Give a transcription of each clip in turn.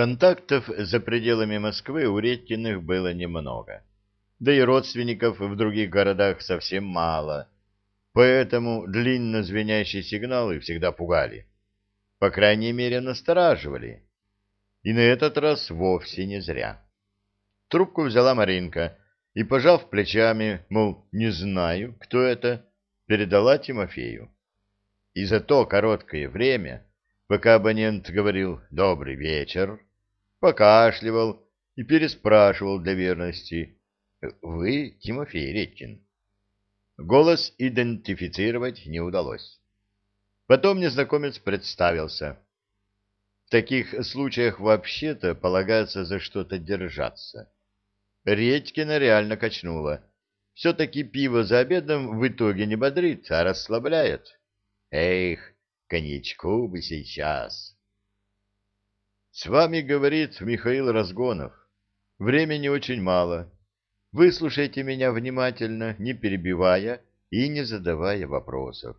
Контактов за пределами Москвы у Редькиных было немного. Да и родственников в других городах совсем мало. Поэтому длинно звенящие сигналы всегда пугали. По крайней мере, настораживали. И на этот раз вовсе не зря. Трубку взяла Маринка и, пожав плечами, мол, не знаю, кто это, передала Тимофею. И за то короткое время пока абонент говорил «добрый вечер», покашливал и переспрашивал для верности «Вы Тимофей Редькин?» Голос идентифицировать не удалось. Потом незнакомец представился. В таких случаях вообще-то полагается за что-то держаться. Редькина реально качнула. Все-таки пиво за обедом в итоге не бодрит, а расслабляет. Эх, Коньячку бы сейчас. С вами говорит Михаил Разгонов. Времени очень мало. Выслушайте меня внимательно, не перебивая и не задавая вопросов.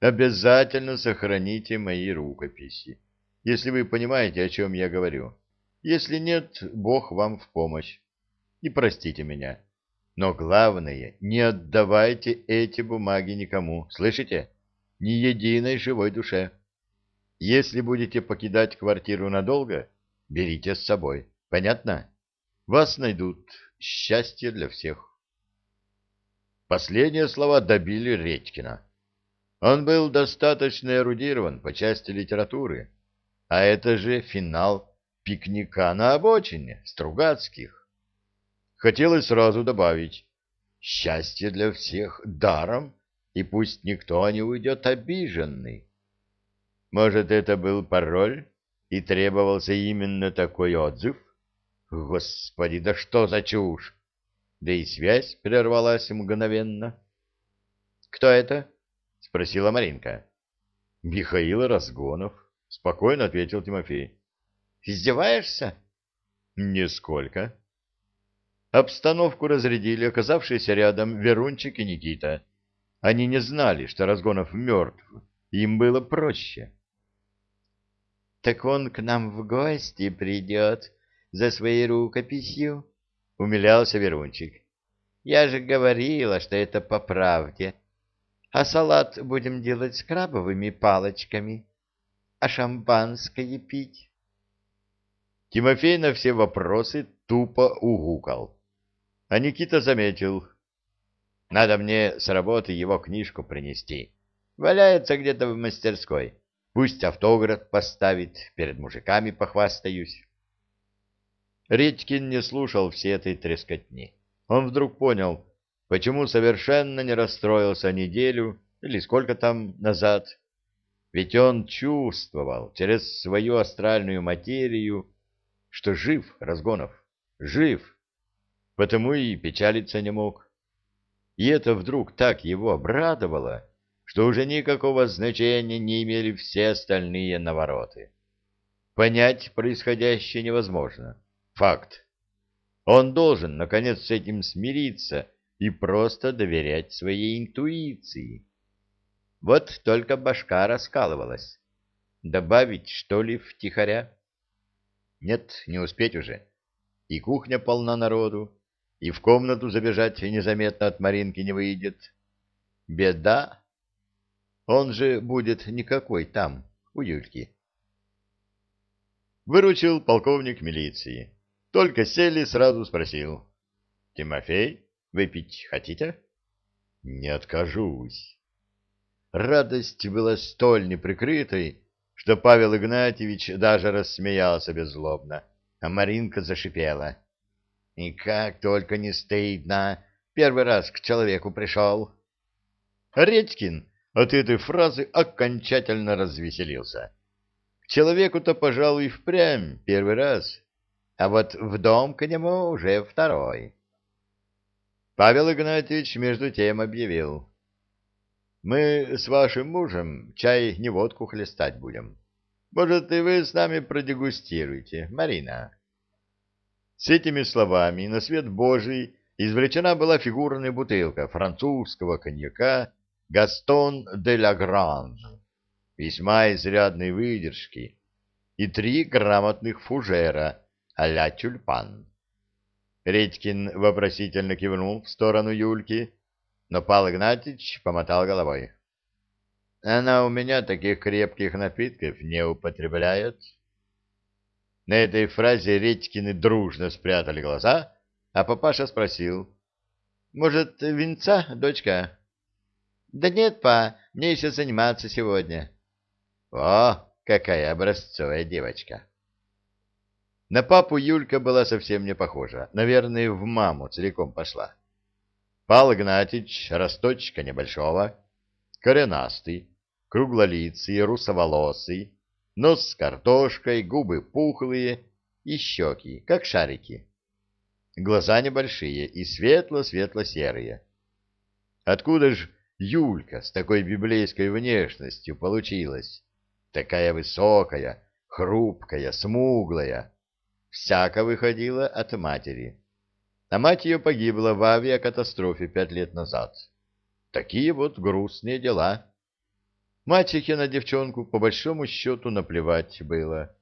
Обязательно сохраните мои рукописи, если вы понимаете, о чем я говорю. Если нет, Бог вам в помощь. И простите меня. Но главное, не отдавайте эти бумаги никому. Слышите? ни единой живой душе. Если будете покидать квартиру надолго, берите с собой. Понятно? Вас найдут. Счастье для всех. Последние слова добили Редькина. Он был достаточно эрудирован по части литературы, а это же финал пикника на обочине Стругацких. Хотелось сразу добавить «Счастье для всех даром и пусть никто не уйдет обиженный. Может, это был пароль, и требовался именно такой отзыв? Господи, да что за чушь! Да и связь прервалась мгновенно. — Кто это? — спросила Маринка. — Михаил Разгонов, — спокойно ответил Тимофей. — Издеваешься? — Нисколько. Обстановку разрядили оказавшиеся рядом Верунчик и Никита — они не знали, что Разгонов мертв. Им было проще. — Так он к нам в гости придет за своей рукописью? — умилялся Верунчик. — Я же говорила, что это по правде. А салат будем делать с крабовыми палочками, а шампанское пить. Тимофей на все вопросы тупо угукал. А Никита заметил — надо мне с работы его книжку принести. Валяется где-то в мастерской. Пусть автограф поставит, перед мужиками похвастаюсь. Редькин не слушал всей этой трескотни. Он вдруг понял, почему совершенно не расстроился неделю или сколько там назад. Ведь он чувствовал через свою астральную материю, что жив Разгонов, жив, потому и печалиться не мог. И это вдруг так его обрадовало, что уже никакого значения не имели все остальные навороты. Понять происходящее невозможно. Факт. Он должен, наконец, с этим смириться и просто доверять своей интуиции. Вот только башка раскалывалась. Добавить, что ли, втихаря? Нет, не успеть уже. И кухня полна народу, и в комнату забежать незаметно от Маринки не выйдет. Беда. Он же будет никакой там, у Юльки. Выручил полковник милиции. Только сели, сразу спросил. — Тимофей, выпить хотите? — Не откажусь. Радость была столь неприкрытой, что Павел Игнатьевич даже рассмеялся беззлобно, а Маринка зашипела. — и как только не стыдно, первый раз к человеку пришел. Редькин от этой фразы окончательно развеселился. Человеку-то, пожалуй, впрямь первый раз, а вот в дом к нему уже второй. Павел Игнатьевич между тем объявил. «Мы с вашим мужем чай не водку хлестать будем. Может, и вы с нами продегустируете, Марина?» С этими словами на свет Божий извлечена была фигурная бутылка французского коньяка «Гастон де ла Гранж» весьма изрядной выдержки, и три грамотных фужера а-ля тюльпан. Редькин вопросительно кивнул в сторону Юльки, но Павел Игнатьевич помотал головой. Она у меня таких крепких напитков не употребляет. На этой фразе Редькины дружно спрятали глаза, а папаша спросил. — Может, венца, дочка? — Да нет, па, мне еще заниматься сегодня. — О, какая образцовая девочка! На папу Юлька была совсем не похожа. Наверное, в маму целиком пошла. Пал Игнатьич, росточка небольшого, коренастый, круглолицый, русоволосый, нос с картошкой, губы пухлые и щеки, как шарики. Глаза небольшие и светло-светло-серые. Откуда ж Юлька с такой библейской внешностью получилась? Такая высокая, хрупкая, смуглая. Всяко выходила от матери. А мать ее погибла в авиакатастрофе пять лет назад. Такие вот грустные дела. Мачехе на девчонку по большому счету наплевать было.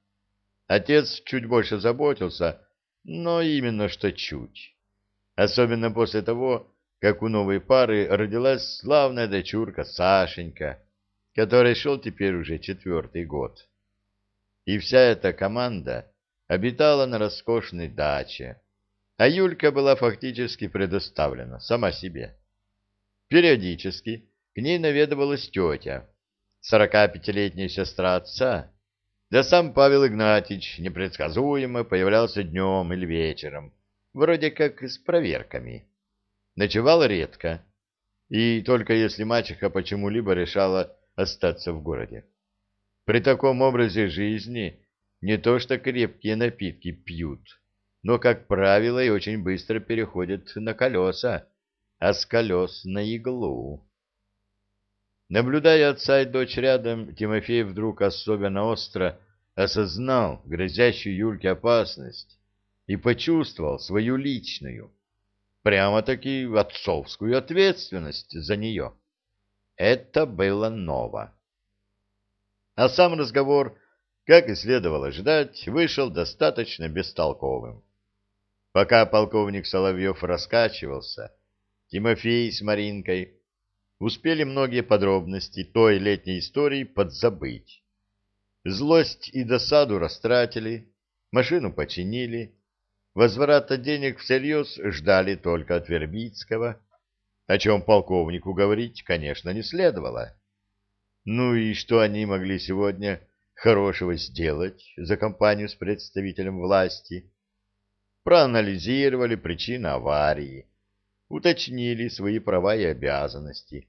Отец чуть больше заботился, но именно что чуть. Особенно после того, как у новой пары родилась славная дочурка Сашенька, которой шел теперь уже четвертый год. И вся эта команда обитала на роскошной даче, а Юлька была фактически предоставлена сама себе. Периодически к ней наведывалась тетя, сорокапятилетняя сестра отца, да сам Павел Игнатьич непредсказуемо появлялся днем или вечером, вроде как с проверками. Ночевал редко, и только если мачеха почему-либо решала остаться в городе. При таком образе жизни не то что крепкие напитки пьют, но, как правило, и очень быстро переходят на колеса, а с колес на иглу. Наблюдая отца и дочь рядом, Тимофей вдруг особенно остро осознал грозящую Юльке опасность и почувствовал свою личную, прямо-таки отцовскую ответственность за нее. Это было ново. А сам разговор как и следовало ждать, вышел достаточно бестолковым. Пока полковник Соловьев раскачивался, Тимофей с Маринкой успели многие подробности той летней истории подзабыть. Злость и досаду растратили, машину починили, возврата денег всерьез ждали только от Вербицкого, о чем полковнику говорить, конечно, не следовало. Ну и что они могли сегодня хорошего сделать за компанию с представителем власти, проанализировали причины аварии, уточнили свои права и обязанности,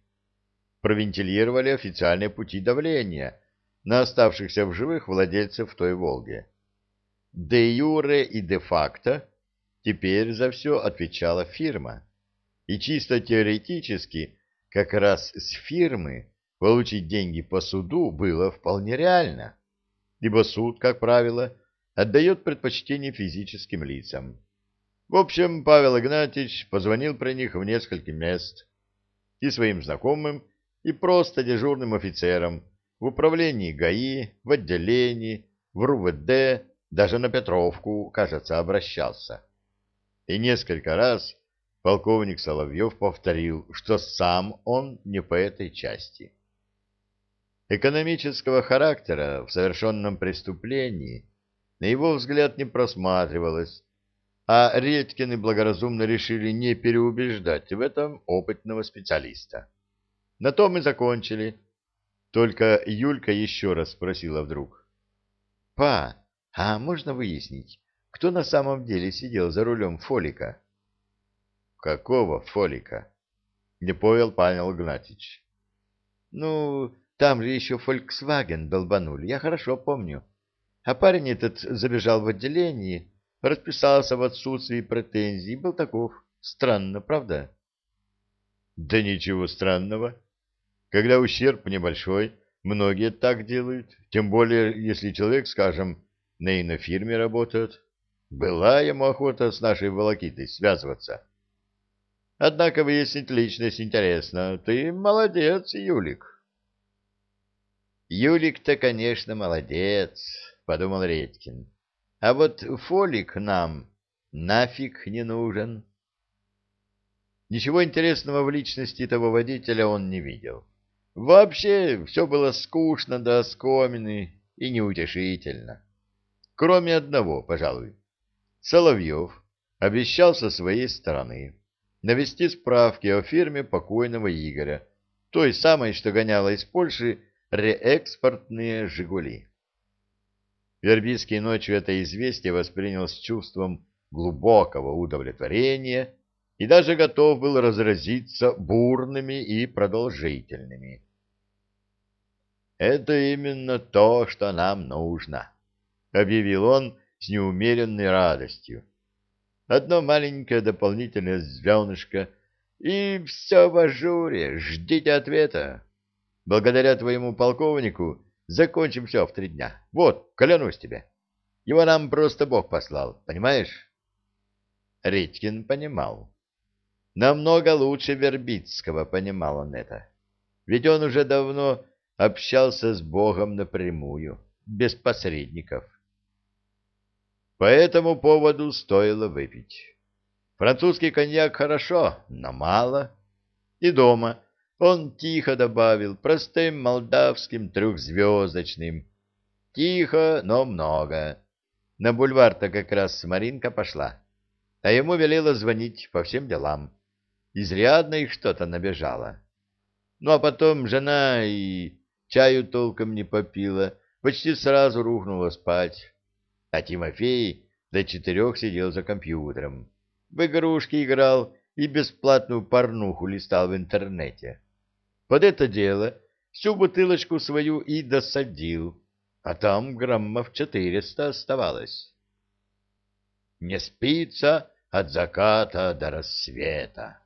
провентилировали официальные пути давления на оставшихся в живых владельцев той «Волги». Де юре и де факто теперь за все отвечала фирма, и чисто теоретически как раз с фирмы получить деньги по суду было вполне реально, ибо суд, как правило, отдает предпочтение физическим лицам. В общем, Павел Игнатьевич позвонил при них в несколько мест и своим знакомым, и просто дежурным офицерам в управлении ГАИ, в отделении, в РУВД, даже на Петровку, кажется, обращался. И несколько раз полковник Соловьев повторил, что сам он не по этой части. Экономического характера в совершенном преступлении, на его взгляд, не просматривалось, а Редькины благоразумно решили не переубеждать в этом опытного специалиста. На том и закончили. Только Юлька еще раз спросила вдруг. — Па, а можно выяснить, кто на самом деле сидел за рулем Фолика? — Какого Фолика? — не понял Павел Игнатьич. — Ну, там же еще Volkswagen долбанули, я хорошо помню. А парень этот забежал в отделение, расписался в отсутствии претензий, был таков. Странно, правда? Да ничего странного. Когда ущерб небольшой, многие так делают, тем более, если человек, скажем, на инофирме работает. Была ему охота с нашей волокитой связываться. Однако выяснить личность интересно. Ты молодец, Юлик. Юлик-то, конечно, молодец, подумал Редькин. А вот фолик нам нафиг не нужен. Ничего интересного в личности того водителя он не видел. Вообще все было скучно до оскомины и неутешительно. Кроме одного, пожалуй. Соловьев обещал со своей стороны навести справки о фирме покойного Игоря, той самой, что гоняла из Польши реэкспортные «Жигули». Вербицкий ночью это известие воспринял с чувством глубокого удовлетворения и даже готов был разразиться бурными и продолжительными. «Это именно то, что нам нужно», — объявил он с неумеренной радостью. «Одно маленькое дополнительное звенышко, и все в ажуре, ждите ответа. Благодаря твоему полковнику закончим все в три дня. Вот, клянусь тебе. Его нам просто Бог послал, понимаешь?» Редькин понимал. Намного лучше Вербицкого понимал он это. Ведь он уже давно общался с Богом напрямую, без посредников. По этому поводу стоило выпить. Французский коньяк хорошо, но мало. И дома он тихо добавил простым молдавским трехзвездочным. Тихо, но много. На бульвар-то как раз Маринка пошла, а ему велела звонить по всем делам изрядно их что-то набежало. Ну, а потом жена и чаю толком не попила, почти сразу рухнула спать. А Тимофей до четырех сидел за компьютером. В игрушки играл и бесплатную порнуху листал в интернете. Под это дело всю бутылочку свою и досадил, а там граммов четыреста оставалось. Не спится от заката до рассвета.